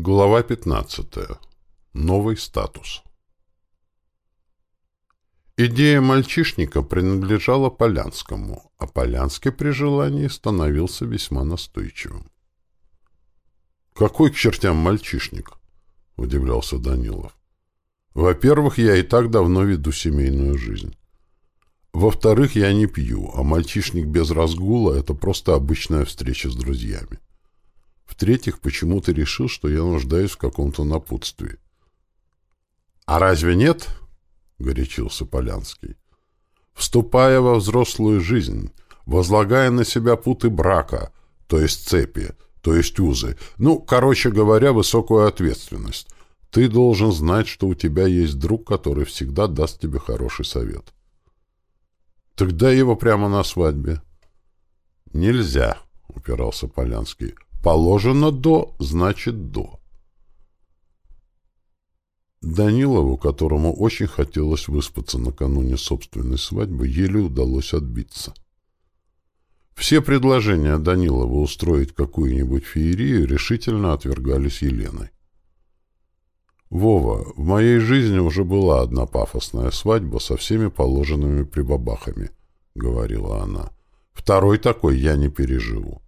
Глава 15. Новый статус. Идея мальчишника принадлежала Полянскому, а Полянский при желании становился весьма настойчивым. «Какой к чертям мальчишник?» — удивлялся Данилов. «Во-первых, я и так давно веду семейную жизнь. Во-вторых, я не пью, а мальчишник без разгула — это просто обычная встреча с друзьями. В-третьих, почему ты решил, что я нуждаюсь в каком-то напутствии? — А разве нет? — горячился Полянский. — Вступая во взрослую жизнь, возлагая на себя путы брака, то есть цепи, то есть узы, ну, короче говоря, высокую ответственность, ты должен знать, что у тебя есть друг, который всегда даст тебе хороший совет. — Тогда его прямо на свадьбе. — Нельзя, — упирался Полянский. Положено «до» значит «до». Данилову, которому очень хотелось выспаться накануне собственной свадьбы, еле удалось отбиться. Все предложения Данилова устроить какую-нибудь феерию решительно отвергались Еленой. «Вова, в моей жизни уже была одна пафосная свадьба со всеми положенными прибабахами», — говорила она. «Второй такой я не переживу».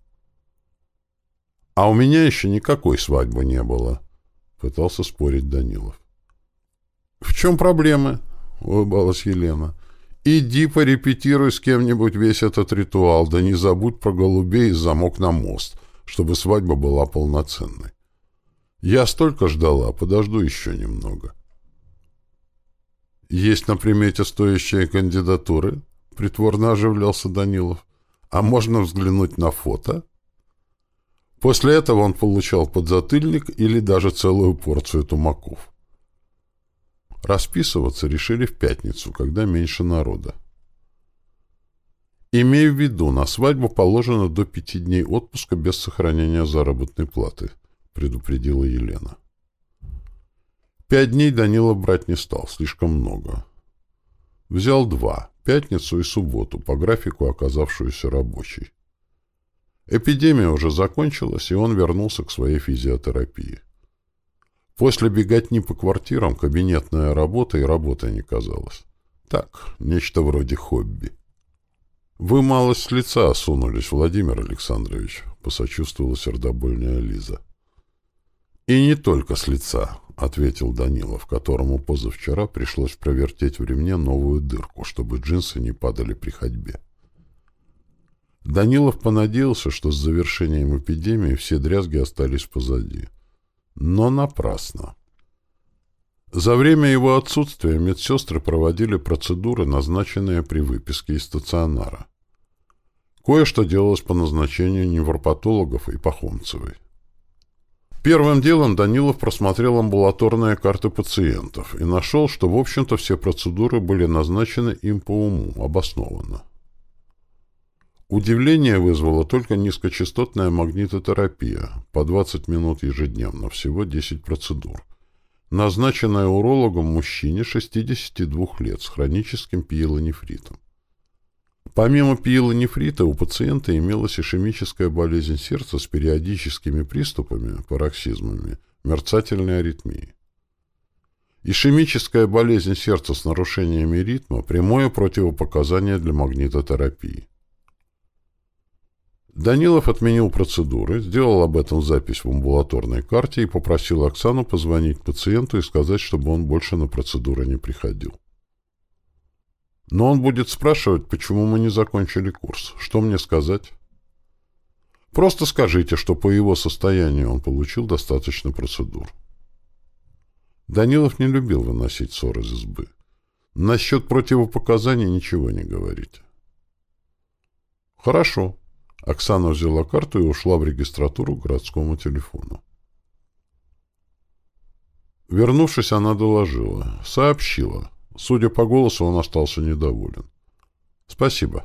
А у меня еще никакой свадьбы не было, — пытался спорить Данилов. — В чем проблемы? — улыбалась Елена. — Иди порепетируй с кем-нибудь весь этот ритуал, да не забудь про голубей и замок на мост, чтобы свадьба была полноценной. Я столько ждала, подожду еще немного. — Есть на примете стоящие кандидатуры? — притворно оживлялся Данилов. — А можно взглянуть на фото? — После этого он получал подзатыльник или даже целую порцию тумаков. Расписываться решили в пятницу, когда меньше народа. Имею в виду, на свадьбу положено до пяти дней отпуска без сохранения заработной платы, предупредила Елена. Пять дней Данила брать не стал, слишком много. Взял два, пятницу и субботу, по графику оказавшуюся рабочей. Эпидемия уже закончилась, и он вернулся к своей физиотерапии. После беготни по квартирам кабинетная работа и работа не казалась. Так, нечто вроде хобби. «Вы малость с лица осунулись, Владимир Александрович», — посочувствовала сердобольная Лиза. «И не только с лица», — ответил Данилов, которому позавчера пришлось провертеть в ремне новую дырку, чтобы джинсы не падали при ходьбе. Данилов понадеялся, что с завершением эпидемии все дрязги остались позади. Но напрасно. За время его отсутствия медсестры проводили процедуры, назначенные при выписке из стационара. Кое-что делалось по назначению невропатологов и Пахомцевой. Первым делом Данилов просмотрел амбулаторные карты пациентов и нашел, что, в общем-то, все процедуры были назначены им по уму, обоснованно. Удивление вызвала только низкочастотная магнитотерапия, по 20 минут ежедневно, всего 10 процедур, назначенная урологом мужчине 62 лет с хроническим пиелонефритом. Помимо пиелонефрита у пациента имелась ишемическая болезнь сердца с периодическими приступами, пароксизмами, мерцательной аритмии. Ишемическая болезнь сердца с нарушениями ритма – прямое противопоказание для магнитотерапии. Данилов отменил процедуры, сделал об этом запись в амбулаторной карте и попросил Оксану позвонить пациенту и сказать, чтобы он больше на процедуры не приходил. Но он будет спрашивать, почему мы не закончили курс. Что мне сказать? Просто скажите, что по его состоянию он получил достаточно процедур. Данилов не любил выносить ссор из избы. Насчет противопоказаний ничего не говорите. Хорошо. Оксана взяла карту и ушла в регистратуру к городскому телефону. Вернувшись, она доложила. Сообщила. Судя по голосу, он остался недоволен. «Спасибо.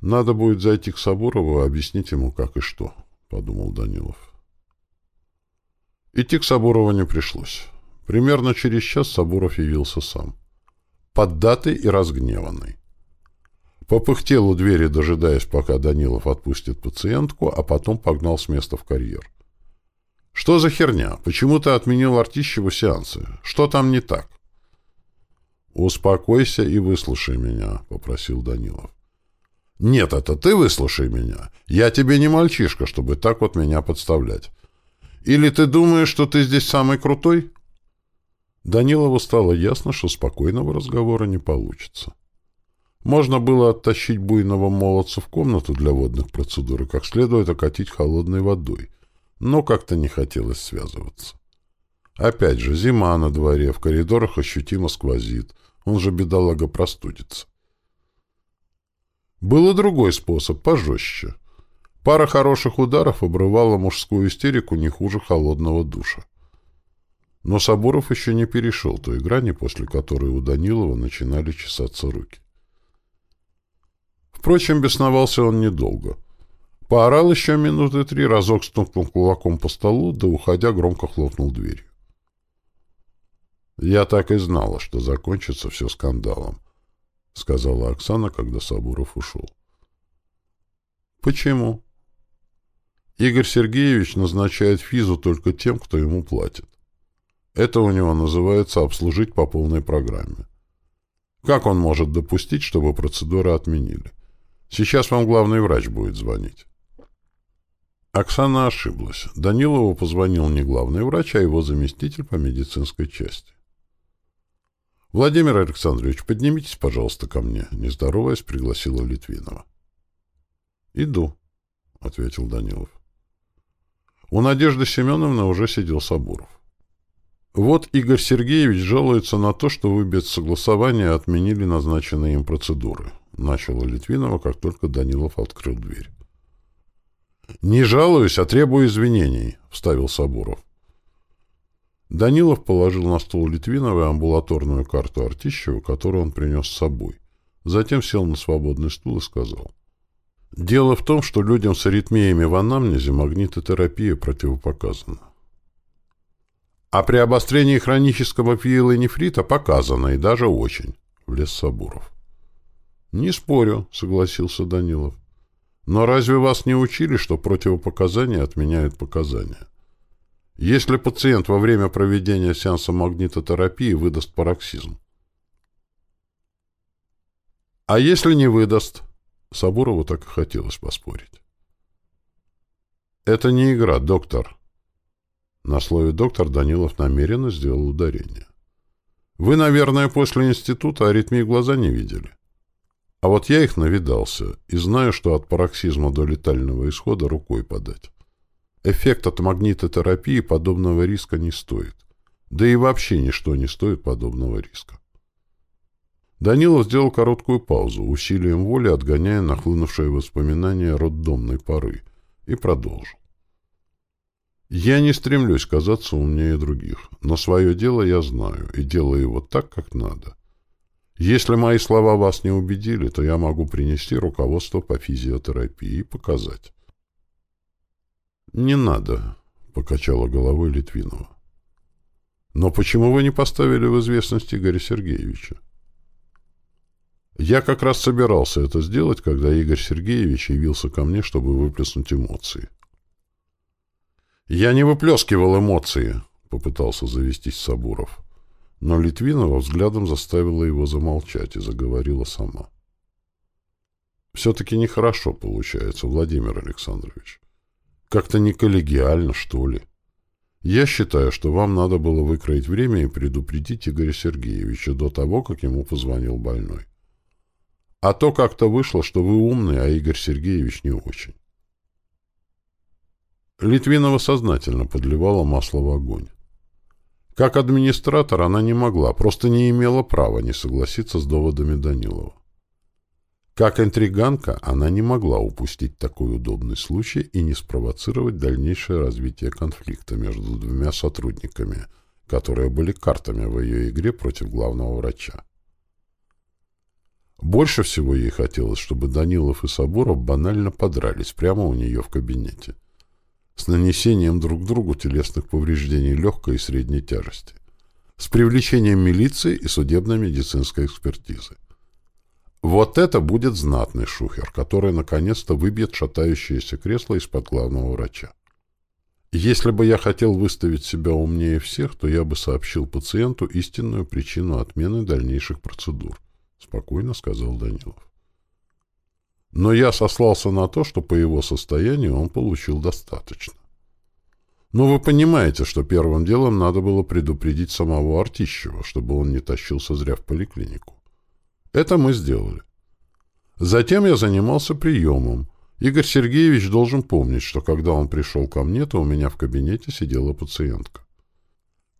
Надо будет зайти к Сабурову и объяснить ему, как и что», — подумал Данилов. Идти к Сабурову не пришлось. Примерно через час Сабуров явился сам. Поддатый и разгневанный. Попыхтел у двери, дожидаясь, пока Данилов отпустит пациентку, а потом погнал с места в карьер. Что за херня? Почему ты отменил Артищеву сеансы? Что там не так? «Успокойся и выслушай меня», — попросил Данилов. «Нет, это ты выслушай меня. Я тебе не мальчишка, чтобы так вот меня подставлять. Или ты думаешь, что ты здесь самый крутой?» Данилову стало ясно, что спокойного разговора не получится. Можно было оттащить буйного молодца в комнату для водных процедур и как следует окатить холодной водой, но как-то не хотелось связываться. Опять же, зима на дворе, в коридорах ощутимо сквозит, он же, бедолага, простудится. Был и другой способ, пожестче. Пара хороших ударов обрывала мужскую истерику не хуже холодного душа. Но Соборов еще не перешел той грани, после которой у Данилова начинали чесаться руки. Впрочем, бесновался он недолго. Поорал еще минуты три, разок стукнул кулаком по столу, да, уходя, громко хлопнул дверью. «Я так и знала, что закончится все скандалом», — сказала Оксана, когда Сабуров ушел. «Почему?» Игорь Сергеевич назначает физу только тем, кто ему платит. Это у него называется обслужить по полной программе. Как он может допустить, чтобы процедуры отменили? Сейчас вам главный врач будет звонить. Оксана ошиблась. Данилову позвонил не главный врач, а его заместитель по медицинской части. «Владимир Александрович, поднимитесь, пожалуйста, ко мне», — не здороваясь, пригласила Литвинова. «Иду», — ответил Данилов. У Надежды Семеновны уже сидел Сабуров. Вот Игорь Сергеевич жалуется на то, что вы без согласования отменили назначенные им процедуры. Начала Литвинова, как только Данилов открыл дверь. «Не жалуюсь, а требую извинений», — вставил Сабуров. Данилов положил на стол Литвинова амбулаторную карту Артищева, которую он принес с собой. Затем сел на свободный стул и сказал. «Дело в том, что людям с аритмиями в анамнезе магнитотерапия противопоказана. А при обострении хронического пиелонефрита показано, и даже очень, — влез Сабуров. — Не спорю, — согласился Данилов. — Но разве вас не учили, что противопоказания отменяют показания? Если пациент во время проведения сеанса магнитотерапии выдаст пароксизм. А если не выдаст? Сабурову так и хотелось поспорить. Это не игра, доктор, на слове «доктор» Данилов намеренно сделал ударение. «Вы, наверное, после института аритмии глаза не видели. А вот я их навидался и знаю, что от пароксизма до летального исхода рукой подать. Эффект от магнитотерапии подобного риска не стоит. Да и вообще ничто не стоит подобного риска. Данилов сделал короткую паузу, усилием воли отгоняя нахлынувшие воспоминания роддомной поры, и продолжил. Я не стремлюсь казаться умнее других, но свое дело я знаю и делаю его так, как надо. Если мои слова вас не убедили, то я могу принести руководство по физиотерапии и показать. «Не надо», — покачала головой Литвинова. «Но почему вы не поставили в известность Игоря Сергеевича?» Я как раз собирался это сделать, когда Игорь Сергеевич явился ко мне, чтобы выплеснуть эмоции. «Я не выплескивал эмоции», — попытался завестись Сабуров. Но Литвинова взглядом заставила его замолчать и заговорила сама. «Все-таки нехорошо получается, Владимир Александрович. Как-то не коллегиально, что ли. Я считаю, что вам надо было выкроить время и предупредить Игоря Сергеевича до того, как ему позвонил больной. А то как-то вышло, что вы умный, а Игорь Сергеевич не очень. Литвинова сознательно подливала масло в огонь. Как администратор она не могла, просто не имела права не согласиться с доводами Данилова. Как интриганка она не могла упустить такой удобный случай и не спровоцировать дальнейшее развитие конфликта между двумя сотрудниками, которые были картами в ее игре против главного врача. Больше всего ей хотелось, чтобы Данилов и Сабуров банально подрались прямо у нее в кабинете с нанесением друг другу телесных повреждений легкой и средней тяжести, с привлечением милиции и судебно-медицинской экспертизы. Вот это будет знатный шухер, который наконец-то выбьет шатающееся кресло из-под главного врача. Если бы я хотел выставить себя умнее всех, то я бы сообщил пациенту истинную причину отмены дальнейших процедур, спокойно сказал Данилов. Но я сослался на то, что по его состоянию он получил достаточно. Но вы понимаете, что первым делом надо было предупредить самого Артищева, чтобы он не тащился зря в поликлинику. Это мы сделали. Затем я занимался приемом. Игорь Сергеевич должен помнить, что когда он пришел ко мне, то у меня в кабинете сидела пациентка.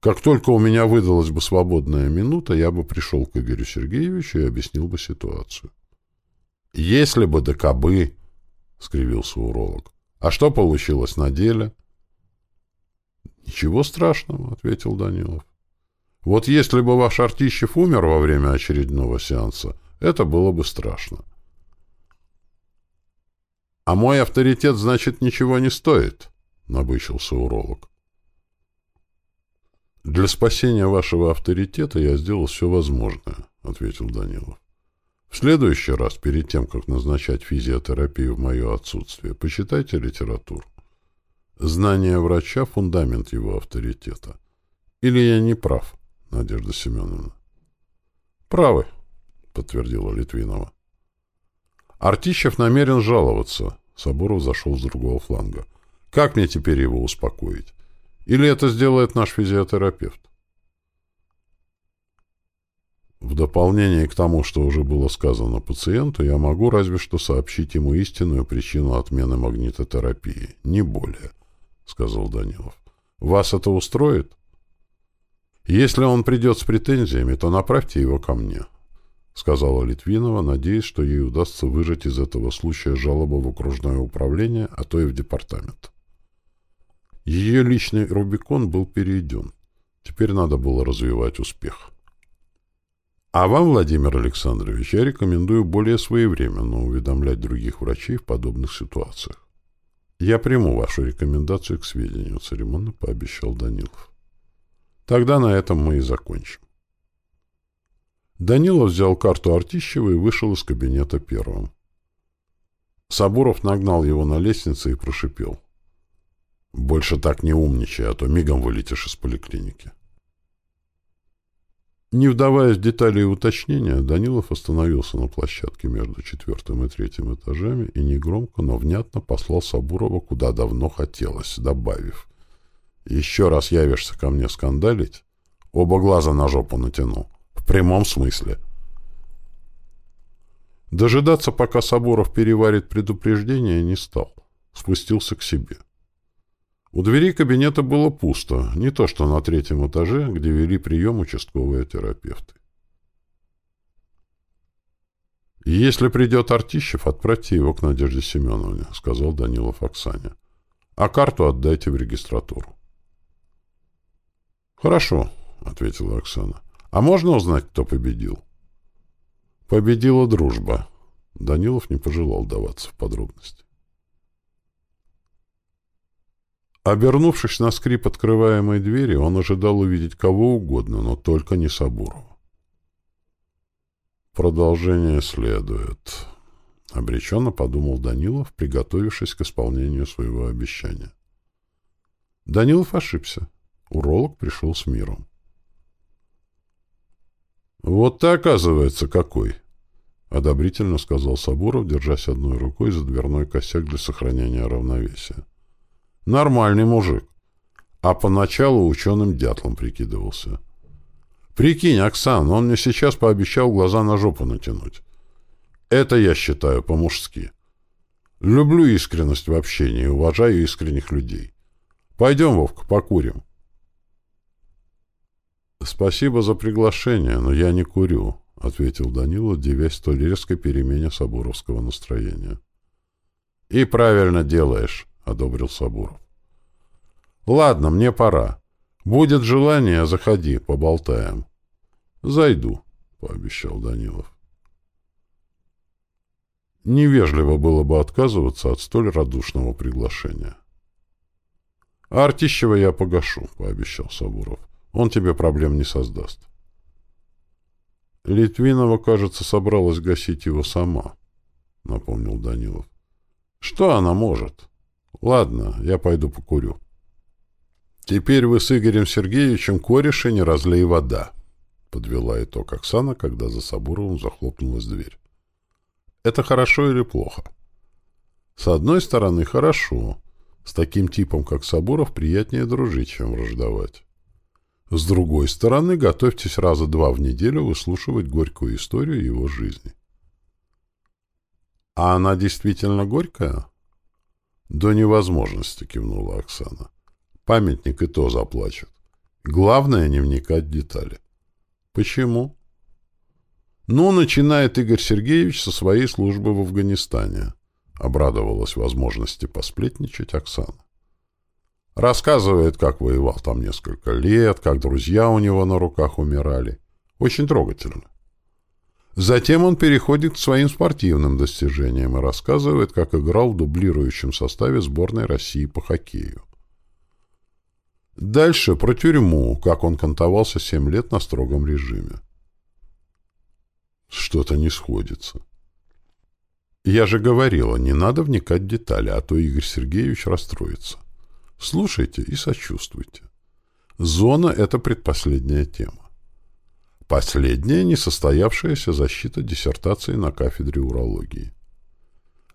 Как только у меня выдалась бы свободная минута, я бы пришел к Игорю Сергеевичу и объяснил бы ситуацию. «Если бы да кабы!» — скривился уролог. «А что получилось на деле?» «Ничего страшного», — ответил Данилов. «Вот если бы ваш Артищев умер во время очередного сеанса, это было бы страшно. «А мой авторитет, значит, ничего не стоит», — набычился уролог. «Для спасения вашего авторитета я сделал все возможное», — ответил Данилов. «В следующий раз, перед тем, как назначать физиотерапию в мое отсутствие, почитайте литературу. Знание врача — фундамент его авторитета. Или я не прав, Надежда Семеновна? Правы, подтвердила Литвинова. Артищев намерен жаловаться. Соборов зашел с другого фланга. Как мне теперь его успокоить? Или это сделает наш физиотерапевт? В дополнение к тому, что уже было сказано пациенту, я могу разве что сообщить ему истинную причину отмены магнитотерапии, не более —— сказал Данилов. «Вас это устроит?» «Если он придет с претензиями, то направьте его ко мне», — сказала Литвинова, надеясь, что ей удастся выжать из этого случая жалобу в окружное управление, а то и в департамент. Ее личный Рубикон был перейден. Теперь надо было развивать успех. А вам, Владимир Александрович, я рекомендую более своевременно уведомлять других врачей в подобных ситуациях. «Я приму вашу рекомендацию к сведению», — церемонно пообещал Данилов. «Тогда на этом мы и закончим». Данилов взял карту Артищева и вышел из кабинета первым. Сабуров нагнал его на лестнице и прошипел. «Больше так не умничай, а то мигом вылетишь из поликлиники». Не вдаваясь в детали и уточнения, Данилов остановился на площадке между четвертым и третьим этажами и негромко, но внятно послал Сабурова куда давно хотелось, добавив. «Еще раз явишься ко мне скандалить, оба глаза на жопу натяну. В прямом смысле». Дожидаться, пока Сабуров переварит предупреждение, не стал. Спустился к себе. — у двери кабинета было пусто, не то что на третьем этаже, где вели прием участковые терапевты. «Если придет Артищев, отправьте его к Надежде Семеновне», — сказал Данилов Оксане. «А карту отдайте в регистратуру». «Хорошо», — ответила Оксана. «А можно узнать, кто победил?» «Победила дружба». Данилов не пожелал даваться в подробности. Обернувшись на скрип открываемой двери, он ожидал увидеть кого угодно, но только не Сабурова. «Продолжение следует», — обреченно подумал Данилов, приготовившись к исполнению своего обещания. Данилов ошибся. Уролог пришел с миром. «Вот ты, оказывается, какой!» — одобрительно сказал Сабуров, держась одной рукой за дверной косяк для сохранения равновесия. Нормальный мужик. А поначалу ученым дятлом прикидывался. Прикинь, Оксан, он мне сейчас пообещал глаза на жопу натянуть. Это я считаю по-мужски. Люблю искренность в общении и уважаю искренних людей. Пойдем, Вовка, покурим. Спасибо за приглашение, но я не курю, — ответил Данила, девясь столь резкой перемене сабуровского настроения. — И правильно делаешь. — одобрил Сабуров. «Ладно, мне пора. Будет желание, заходи, поболтаем». «Зайду», — пообещал Данилов. Невежливо было бы отказываться от столь радушного приглашения. «Артищева я погашу», — пообещал Сабуров. «Он тебе проблем не создаст». Литвинова, кажется, собралась гасить его сама, — напомнил Данилов. — Что она может? — Ладно, я пойду покурю. Теперь вы с Игорем Сергеевичем кореши не разлей вода, подвела итог Оксана, когда за Сабуровым захлопнулась дверь. Это хорошо или плохо? С одной стороны, хорошо. С таким типом, как Сабуров, приятнее дружить, чем враждовать. С другой стороны, готовьтесь раза два в неделю выслушивать горькую историю его жизни. А она действительно горькая? До невозможности, кивнула Оксана. Памятник и то заплачет. Главное не вникать в детали. Почему? Ну, начинает Игорь Сергеевич со своей службы в Афганистане. Обрадовалась возможности посплетничать Оксана. Рассказывает, как воевал там несколько лет, как друзья у него на руках умирали. Очень трогательно. Затем он переходит к своим спортивным достижениям и рассказывает, как играл в дублирующем составе сборной России по хоккею. Дальше про тюрьму, как он кантовался семь лет на строгом режиме. Что-то не сходится. Я же говорила, не надо вникать в детали, а то Игорь Сергеевич расстроится. Слушайте и сочувствуйте. Зона — это предпоследняя тема. Последняя несостоявшаяся защита диссертации на кафедре урологии.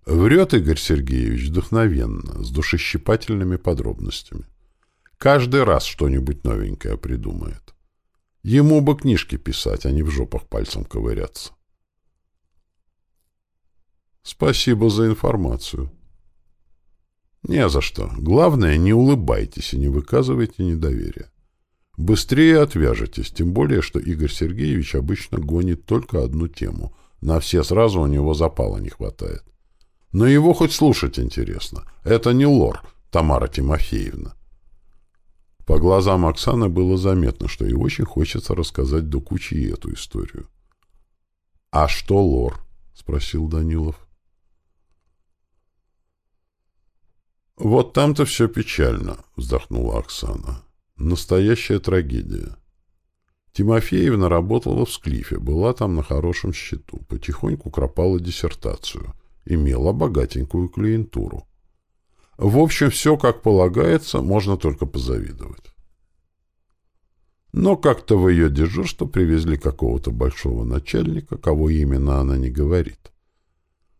Врет Игорь Сергеевич вдохновенно, с душещипательными подробностями. Каждый раз что-нибудь новенькое придумает. Ему бы книжки писать, а не в жопах пальцем ковыряться. Спасибо за информацию. Не за что. Главное, не улыбайтесь и не выказывайте недоверия. Быстрее отвяжетесь, тем более, что Игорь Сергеевич обычно гонит только одну тему. На все сразу у него запала не хватает. Но его хоть слушать интересно. Это не лор, Тамара Тимофеевна. По глазам Оксаны было заметно, что ей очень хочется рассказать до кучи эту историю. — А что лор? — спросил Данилов. — Вот там-то все печально, — вздохнула Оксана. — Настоящая трагедия. Тимофеевна работала в Склифе, была там на хорошем счету, потихоньку кропала диссертацию, имела богатенькую клиентуру. В общем, все как полагается, можно только позавидовать. Но как-то в ее дежурство привезли какого-то большого начальника, кого именно она не говорит.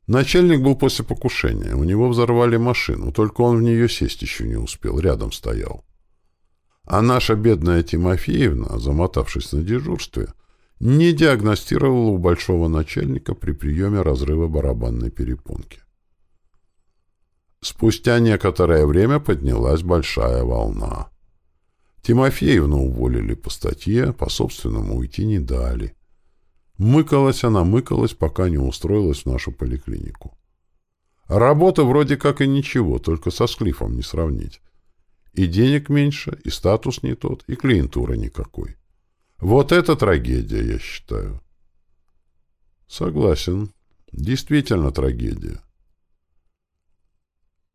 Начальник был после покушения, у него взорвали машину, только он в нее сесть еще не успел, рядом стоял. А наша бедная Тимофеевна, замотавшись на дежурстве, не диагностировала у большого начальника при приеме разрыва барабанной перепонки. Спустя некоторое время поднялась большая волна. Тимофеевну уволили по статье, по собственному уйти не дали. Мыкалась она, мыкалась, пока не устроилась в нашу поликлинику. Работа вроде как и ничего, только со склифом не сравнить. И денег меньше, и статус не тот, и клиентура никакой. Вот это трагедия, я считаю. Согласен. Действительно трагедия.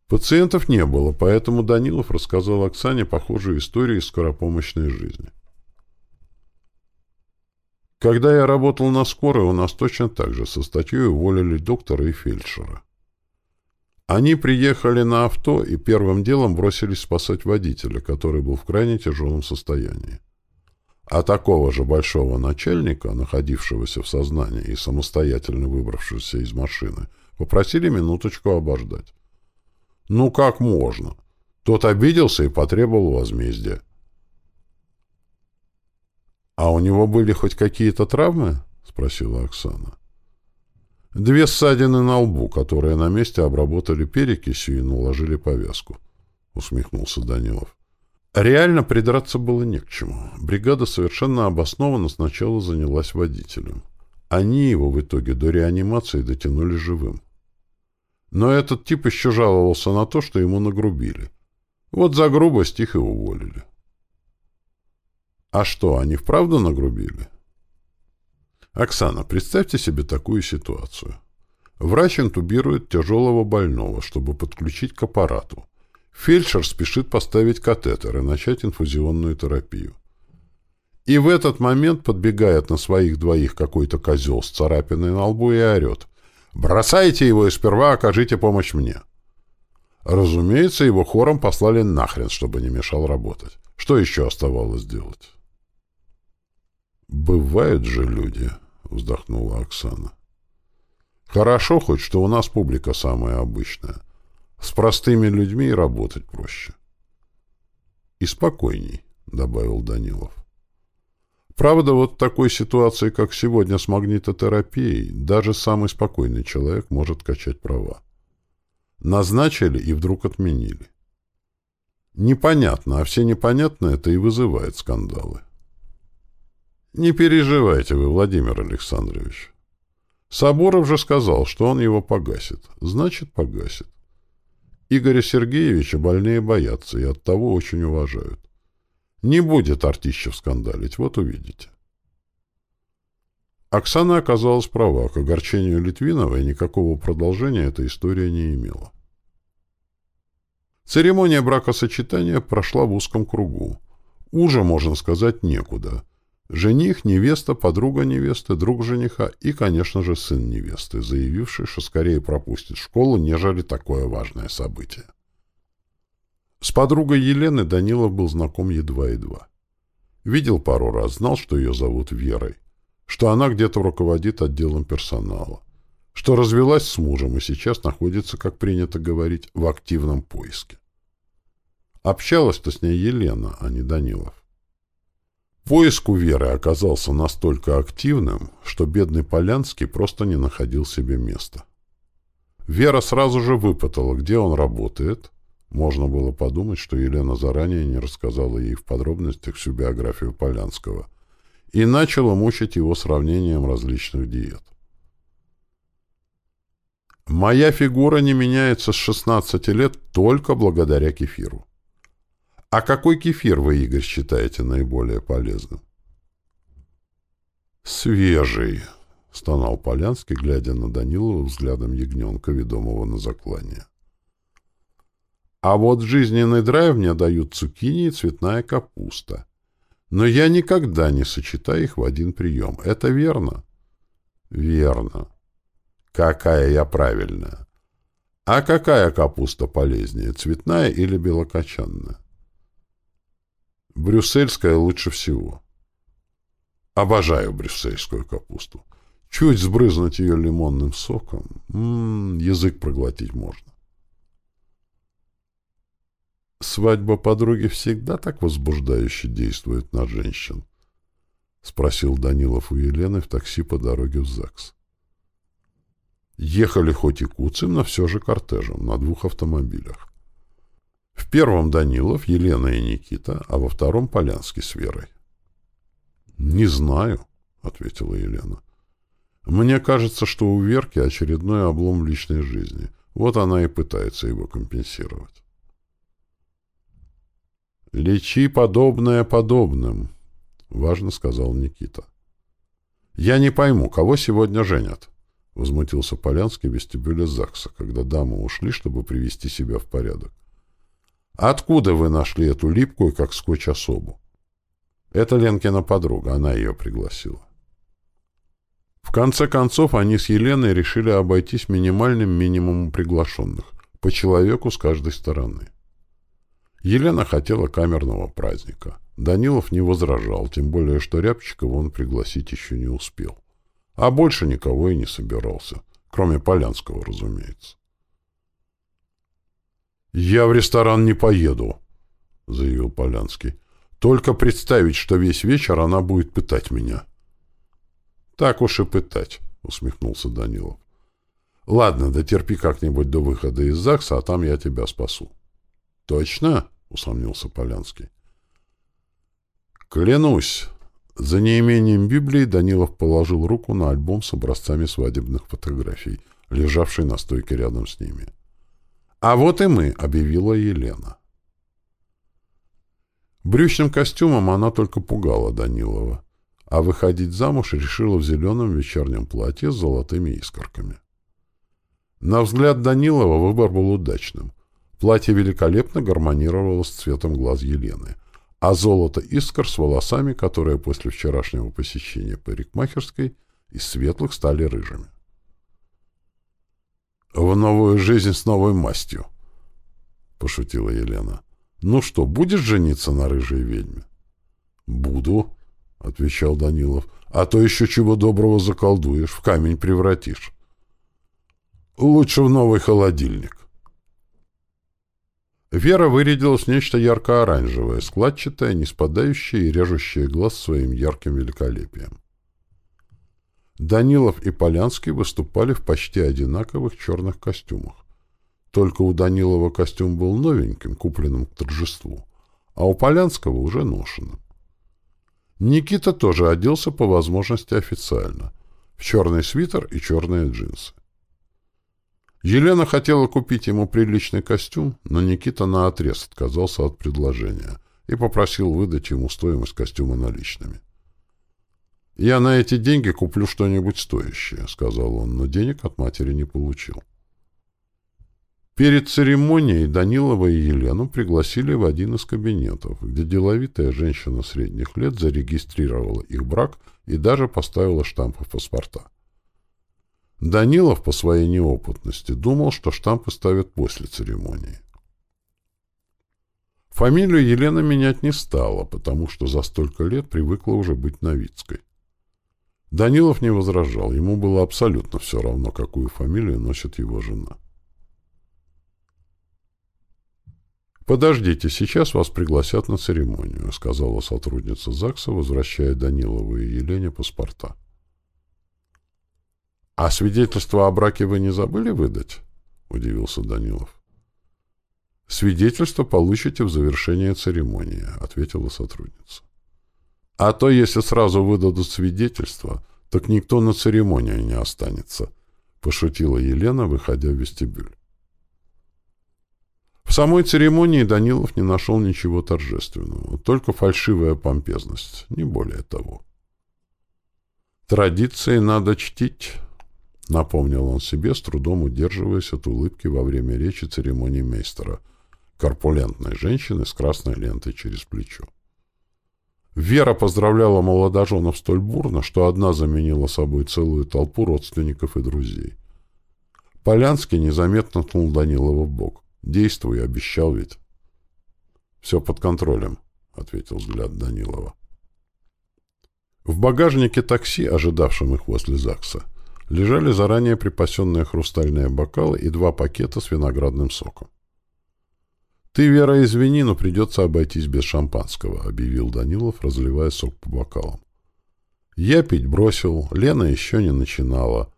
Пациентов не было, поэтому Данилов рассказал Оксане похожую историю из скоропомощной жизни. Когда я работал на скорой, у нас точно так же со статьей уволили доктора и фельдшера. Они приехали на авто и первым делом бросились спасать водителя, который был в крайне тяжелом состоянии. А такого же большого начальника, находившегося в сознании и самостоятельно выбравшегося из машины, попросили минуточку обождать. Ну как можно? Тот обиделся и потребовал возмездия. «А у него были хоть какие-то травмы?» — спросила Оксана. «Две ссадины на лбу, которые на месте обработали перекисью и наложили повязку», — усмехнулся Данилов. Реально придраться было не к чему. Бригада совершенно обоснованно сначала занялась водителем. Они его в итоге до реанимации дотянули живым. Но этот тип еще жаловался на то, что ему нагрубили. Вот за грубость их и уволили. А что, они вправду нагрубили? Оксана, представьте себе такую ситуацию. Врач интубирует тяжелого больного, чтобы подключить к аппарату. Фельдшер спешит поставить катетер и начать инфузионную терапию. И в этот момент подбегает на своих двоих какой-то козел с царапиной на лбу и орет. Бросайте его и сперва окажите помощь мне. Разумеется, его хором послали нахрен, чтобы не мешал работать. Что еще оставалось делать? «Бывают же люди», — вздохнула Оксана. «Хорошо хоть, что у нас публика самая обычная. С простыми людьми работать проще». «И спокойней», — добавил Данилов. Правда, вот в такой ситуации, как сегодня с магнитотерапией, даже самый спокойный человек может качать права. Назначили и вдруг отменили. Непонятно, а все непонятное это и вызывает скандалы. Не переживайте вы, Владимир Александрович. Соборов же сказал, что он его погасит. Значит, погасит. Игоря Сергеевича больные боятся и оттого очень уважают. Не будет Артищев скандалить, вот увидите. Оксана оказалась права, к огорчению Литвиновой никакого продолжения эта история не имела. Церемония бракосочетания прошла в узком кругу. Уже, можно сказать, некуда. Жених, невеста, подруга невесты, друг жениха и, конечно же, сын невесты, заявивший, что скорее пропустит школу, нежели такое важное событие. С подругой Елены Данилов был знаком едва-едва. Видел пару раз, знал, что ее зовут Верой, что она где-то руководит отделом персонала, что развелась с мужем и сейчас находится, как принято говорить, в активном поиске. Общалась-то с ней Елена, а не Данилов. Поиск у Веры оказался настолько активным, что бедный Полянский просто не находил себе места. Вера сразу же выпытала, где он работает, можно было подумать, что Елена заранее не рассказала ей в подробностях всю биографию Полянского и начала мучить его сравнением различных диет. «Моя фигура не меняется с 16 лет только благодаря кефиру». «А какой кефир вы, Игорь, считаете наиболее полезным?» «Свежий», — стонал Полянский, глядя на Данилова взглядом ягненка, ведомого на заклание. А вот жизненный драйв мне дают цукини и цветная капуста. Но я никогда не сочетаю их в один прием. Это верно? Верно. Какая я правильная. А какая капуста полезнее, цветная или белокочанная? Брюссельская лучше всего. Обожаю брюссельскую капусту. Чуть сбрызнуть ее лимонным соком, м -м, язык проглотить можно. Свадьба подруги всегда так возбуждающе действует на женщин? — спросил Данилов у Елены в такси по дороге в ЗАГС. Ехали хоть и куцем, но все же кортежем, на двух автомобилях. В первом Данилов, Елена и Никита, а во втором Полянский с Верой. — Не знаю, — ответила Елена. — Мне кажется, что у Верки очередной облом личной жизни. Вот она и пытается его компенсировать. «Лечи подобное подобным», — важно сказал Никита. «Я не пойму, кого сегодня женят?» — возмутился Полянский в вестибюле ЗАГСа, когда дамы ушли, чтобы привести себя в порядок. «Откуда вы нашли эту липкую, как скотч, особу?» «Это Ленкина подруга, она ее пригласила». В конце концов, они с Еленой решили обойтись минимальным минимумом приглашенных, по человеку с каждой стороны. Елена хотела камерного праздника. Данилов не возражал, тем более, что Рябчикова он пригласить еще не успел. А больше никого и не собирался, кроме Полянского, разумеется. «Я в ресторан не поеду», — заявил Полянский. «Только представить, что весь вечер она будет пытать меня». «Так уж и пытать», — усмехнулся Данилов. «Ладно, дотерпи как-нибудь до выхода из ЗАГСа, а там я тебя спасу». «Точно?» — усомнился Полянский. «Клянусь!» За неимением Библии Данилов положил руку на альбом с образцами свадебных фотографий, лежавший на стойке рядом с ними. «А вот и мы», — объявила Елена. Брючным костюмом она только пугала Данилова, а выходить замуж решила в зеленом вечернем платье с золотыми искорками. На взгляд Данилова выбор был удачным — Платье великолепно гармонировало с цветом глаз Елены, а золото искр с волосами, которые после вчерашнего посещения парикмахерской из светлых стали рыжими. «В новую жизнь с новой мастью», пошутила Елена. «Ну что, будешь жениться на рыжей ведьме?» «Буду», — отвечал Данилов. «А то еще чего доброго заколдуешь, в камень превратишь. Лучше в новый холодильник». Вера вырядилась нечто ярко-оранжевое, складчатое, не спадающее и режущее глаз своим ярким великолепием. Данилов и Полянский выступали в почти одинаковых черных костюмах. Только у Данилова костюм был новеньким, купленным к торжеству, а у Полянского уже ношенным. Никита тоже оделся по возможности официально, в черный свитер и черные джинсы. Елена хотела купить ему приличный костюм, но Никита наотрез отказался от предложения и попросил выдать ему стоимость костюма наличными. «Я на эти деньги куплю что-нибудь стоящее», — сказал он, но денег от матери не получил. Перед церемонией Данилова и Елену пригласили в один из кабинетов, где деловитая женщина средних лет зарегистрировала их брак и даже поставила штампы в паспорта. Данилов по своей неопытности думал, что штампы ставят после церемонии. Фамилию Елена менять не стала, потому что за столько лет привыкла уже быть Новицкой. Данилов не возражал, ему было абсолютно все равно, какую фамилию носит его жена. «Подождите, сейчас вас пригласят на церемонию», — сказала сотрудница ЗАГСа, возвращая Данилову и Елене паспорта. «А свидетельство о браке вы не забыли выдать?» — удивился Данилов. «Свидетельство получите в завершении церемонии», — ответила сотрудница. «А то, если сразу выдадут свидетельство, так никто на церемонии не останется», — пошутила Елена, выходя в вестибюль. В самой церемонии Данилов не нашел ничего торжественного, только фальшивая помпезность, не более того. «Традиции надо чтить», — напомнил он себе, с трудом удерживаясь от улыбки во время речи церемонии мейстера, корпулентной женщины с красной лентой через плечо. Вера поздравляла молодоженов столь бурно, что одна заменила собой целую толпу родственников и друзей. Полянский незаметно ткнул Данилова в бок. Действуй, обещал ведь. Все под контролем, ответил взгляд Данилова. В багажнике такси, ожидавшем их возле ЗАГСа, лежали заранее припасенные хрустальные бокалы и два пакета с виноградным соком. «Ты, Вера, извини, но придется обойтись без шампанского», — объявил Данилов, разливая сок по бокалам. «Я пить бросил, Лена еще не начинала,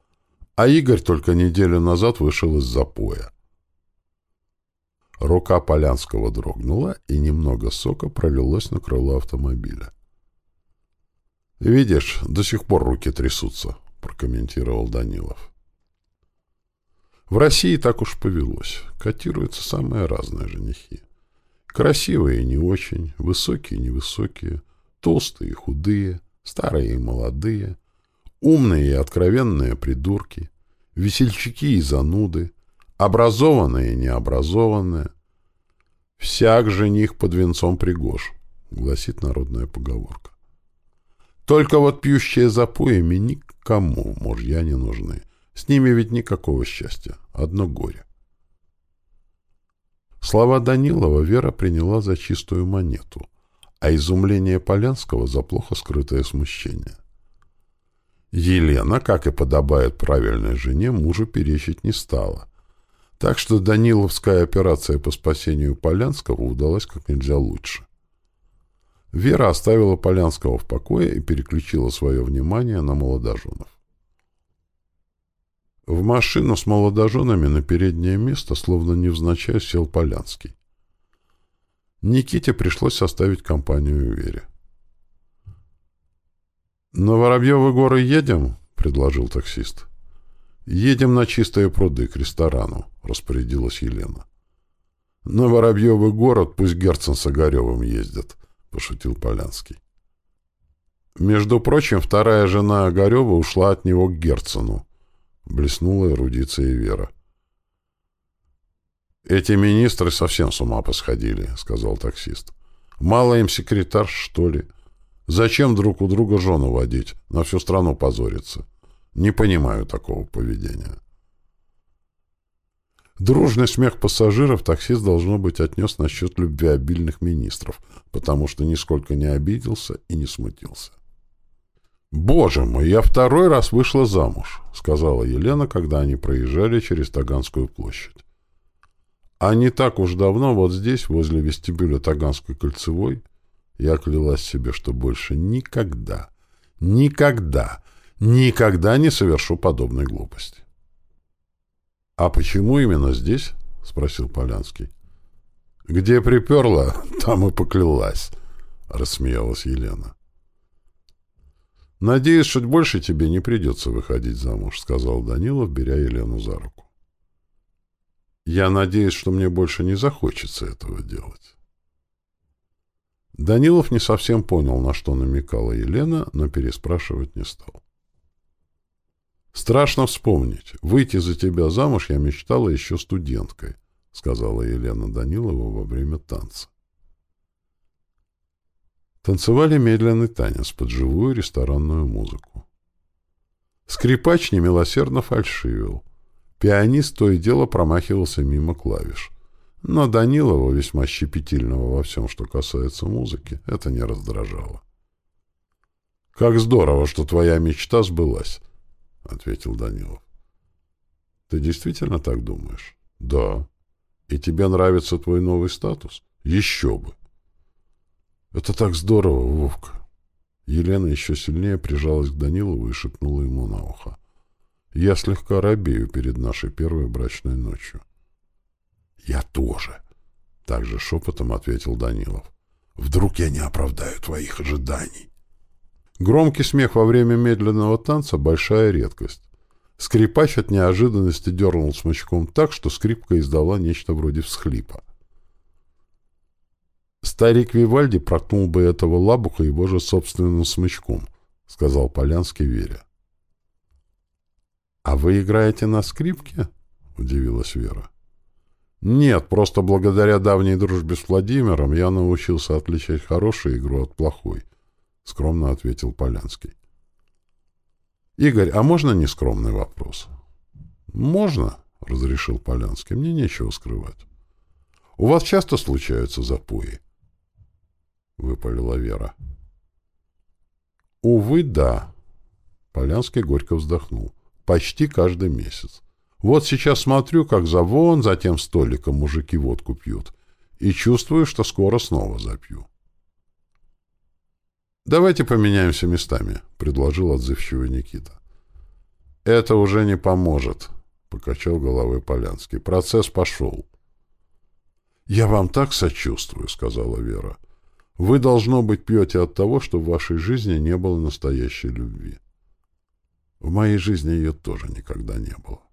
а Игорь только неделю назад вышел из запоя. Рука Полянского дрогнула, и немного сока пролилось на крыло автомобиля. «Видишь, до сих пор руки трясутся», — прокомментировал Данилов. В России так уж повелось. Котируются самые разные женихи. Красивые не очень, высокие невысокие, толстые и худые, старые и молодые, умные и откровенные придурки, весельчаки и зануды, образованные и необразованные. «Всяк жених под венцом пригож», — гласит народная поговорка. Только вот пьющие запоями никому мужья не нужны. С ними ведь никакого счастья, одно горе. Слова Данилова Вера приняла за чистую монету, а изумление Полянского за плохо скрытое смущение. Елена, как и подобает правильной жене, мужу перечить не стала — так что Даниловская операция по спасению Полянского удалась как нельзя лучше. Вера оставила Полянского в покое и переключила свое внимание на молодоженов. В машину с молодоженами на переднее место, словно невзначай, сел Полянский. Никите пришлось составить компанию Вере. «На Воробьевы горы едем?» — предложил таксист. «Едем на чистые пруды к ресторану», — распорядилась Елена. «На Воробьевый город пусть Герцен с Огаревым ездят», — пошутил Полянский. «Между прочим, вторая жена Огарева ушла от него к Герцену», — блеснула эрудиция Вера. «Эти министры совсем с ума посходили», — сказал таксист. «Мало им секретарь, что ли? Зачем друг у друга жену водить? На всю страну позориться. Не понимаю такого поведения. Дружный смех пассажиров таксист, должно быть, отнес насчет любви обильных министров, потому что нисколько не обиделся и не смутился. «Боже мой, я второй раз вышла замуж», — сказала Елена, когда они проезжали через Таганскую площадь. А не так уж давно вот здесь, возле вестибюля Таганской кольцевой, я клялась себе, что больше никогда, никогда, никогда не совершу подобной глупости. — А почему именно здесь? — спросил Полянский. — Где приперла, там и поклялась, — рассмеялась Елена. — Надеюсь, что больше тебе не придется выходить замуж, — сказал Данилов, беря Елену за руку. — Я надеюсь, что мне больше не захочется этого делать. Данилов не совсем понял, на что намекала Елена, но переспрашивать не стал. «Страшно вспомнить. Выйти за тебя замуж я мечтала еще студенткой», — сказала Елена Данилова во время танца. Танцевали медленный танец под живую ресторанную музыку. Скрипач немилосердно фальшивил. Пианист то и дело промахивался мимо клавиш. Но Данилова, весьма щепетильного во всем, что касается музыки, это не раздражало. «Как здорово, что твоя мечта сбылась!» — ответил Данилов. «Ты действительно так думаешь?» «Да». «И тебе нравится твой новый статус?» «Еще бы!» «Это так здорово, Вовка!» Елена еще сильнее прижалась к Данилову и шепнула ему на ухо. «Я слегка робею перед нашей первой брачной ночью». «Я тоже», — также шепотом ответил Данилов. «Вдруг я не оправдаю твоих ожиданий?» Громкий смех во время медленного танца — большая редкость. Скрипач от неожиданности дернул смычком так, что скрипка издала нечто вроде всхлипа. «Старик Вивальди проткнул бы этого лабуха его же собственным смычком», — сказал Полянский Вере. «А вы играете на скрипке?» — удивилась Вера. «Нет, просто благодаря давней дружбе с Владимиром я научился отличать хорошую игру от плохой», — скромно ответил Полянский. «Игорь, а можно нескромный вопрос?» «Можно», — разрешил Полянский. «Мне нечего скрывать». «У вас часто случаются запои?» — выпалила Вера. «Увы, да». Полянский горько вздохнул. «Почти каждый месяц. Вот сейчас смотрю, как за вон за тем столиком мужики водку пьют, и чувствую, что скоро снова запью. «Давайте поменяемся местами», — предложил отзывчивый Никита. «Это уже не поможет», — покачал головой Полянский. «Процесс пошел». «Я вам так сочувствую», — сказала Вера. «Вы, должно быть, пьете от того, что в вашей жизни не было настоящей любви. В моей жизни ее тоже никогда не было».